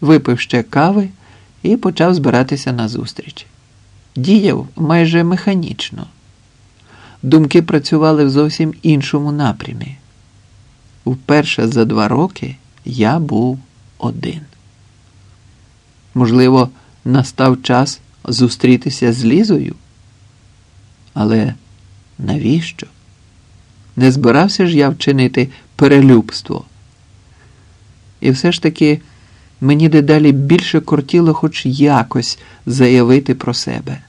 випив ще кави і почав збиратися на зустріч. Діяв майже механічно. Думки працювали в зовсім іншому напрямі. Вперше за два роки я був один. Можливо, настав час зустрітися з Лізою? Але навіщо? Не збирався ж я вчинити перелюбство. І все ж таки мені дедалі більше кортіло хоч якось заявити про себе,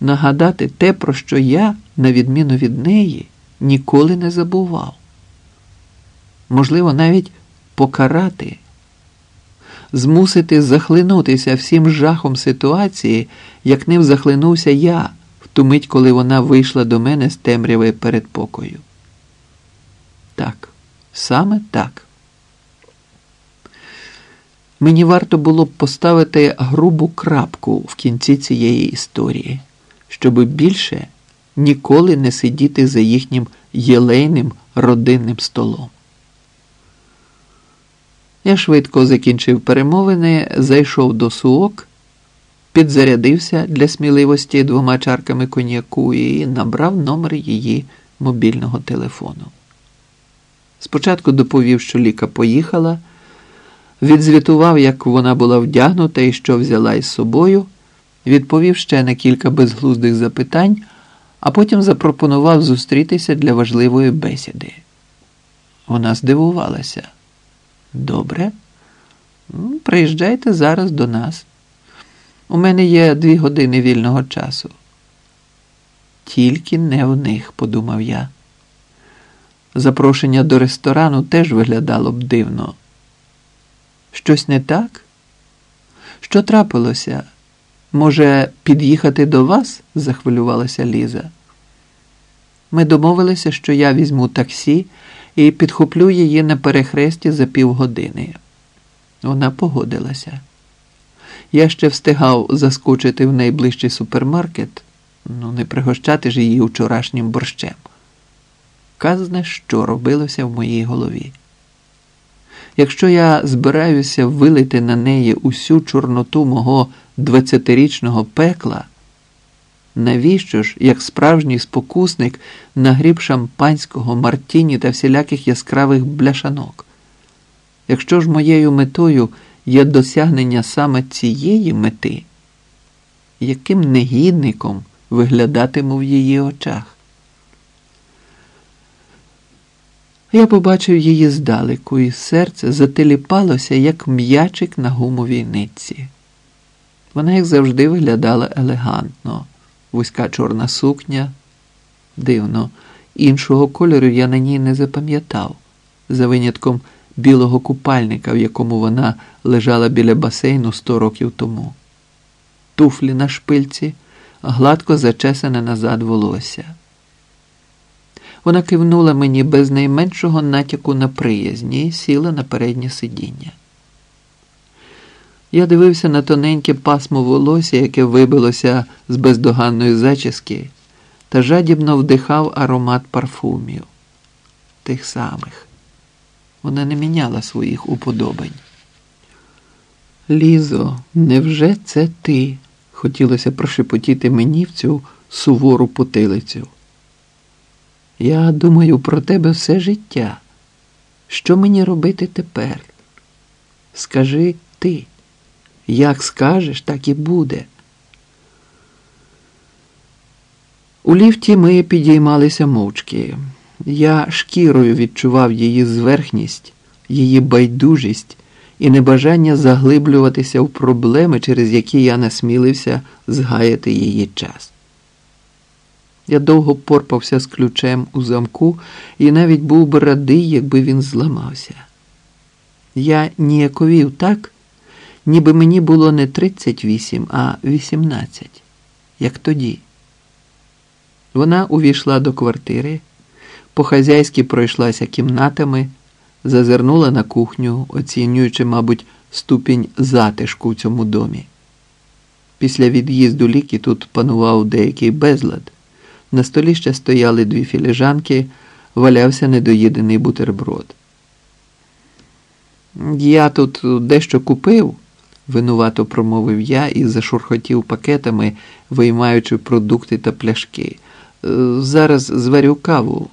нагадати те, про що я, на відміну від неї, ніколи не забував. Можливо, навіть покарати, змусити захлинутися всім жахом ситуації, як ним захлинувся я в ту мить, коли вона вийшла до мене з темряви передпокою. Так, саме так. Мені варто було б поставити грубу крапку в кінці цієї історії, щоби більше ніколи не сидіти за їхнім єлейним родинним столом. Я швидко закінчив перемовини, зайшов до суок, підзарядився для сміливості двома чарками коньяку і набрав номер її мобільного телефону. Спочатку доповів, що Ліка поїхала, відзвітував, як вона була вдягнута і що взяла із собою, відповів ще на кілька безглуздих запитань, а потім запропонував зустрітися для важливої бесіди. Вона здивувалася. Добре, приїжджайте зараз до нас. У мене є дві години вільного часу. Тільки не в них, подумав я. Запрошення до ресторану теж виглядало б дивно. Щось не так? Що трапилося? Може, під'їхати до вас? захвилювалася Ліза. Ми домовилися, що я візьму таксі і підхоплю її на перехресті за півгодини. Вона погодилася. Я ще встигав заскочити в найближчий супермаркет, ну не пригощати ж її вчорашнім борщем. Казне, що робилося в моїй голові. Якщо я збираюся вилити на неї усю чорноту мого двадцятирічного пекла, навіщо ж, як справжній спокусник, нагріб шампанського, мартіні та всіляких яскравих бляшанок? Якщо ж моєю метою є досягнення саме цієї мети, яким негідником виглядатиму в її очах? Я побачив її здалеку, і серце зателіпалося, як м'ячик на гумовій нитці. Вона, як завжди, виглядала елегантно, вузька чорна сукня. Дивно, іншого кольору я на ній не запам'ятав, за винятком білого купальника, в якому вона лежала біля басейну сто років тому. Туфлі на шпильці, гладко зачесане назад волосся. Вона кивнула мені без найменшого натяку на приязні і сіла на переднє сидіння. Я дивився на тоненьке пасмо волосся, яке вибилося з бездоганної зачіски, та жадібно вдихав аромат парфумів. Тих самих. Вона не міняла своїх уподобань. Лізо, невже це ти? Хотілося прошепотіти мені в цю сувору потилицю. Я думаю про тебе все життя. Що мені робити тепер? Скажи ти, як скажеш, так і буде. У ліфті ми підіймалися мовчки. Я шкірою відчував її зверхність, її байдужість і небажання заглиблюватися в проблеми, через які я насмілився згаяти її час. Я довго порпався з ключем у замку і навіть був би радий, якби він зламався. Я ніяковів так, ніби мені було не 38, а 18, як тоді. Вона увійшла до квартири, по-хазяйськи пройшлася кімнатами, зазирнула на кухню, оцінюючи, мабуть, ступінь затишку в цьому домі. Після від'їзду ліки тут панував деякий безлад. На столі ще стояли дві філіжанки, валявся недоїдений бутерброд. Я тут дещо купив, винувато промовив я і зашурхотів пакетами, виймаючи продукти та пляшки. Е, Зараз зварю каву.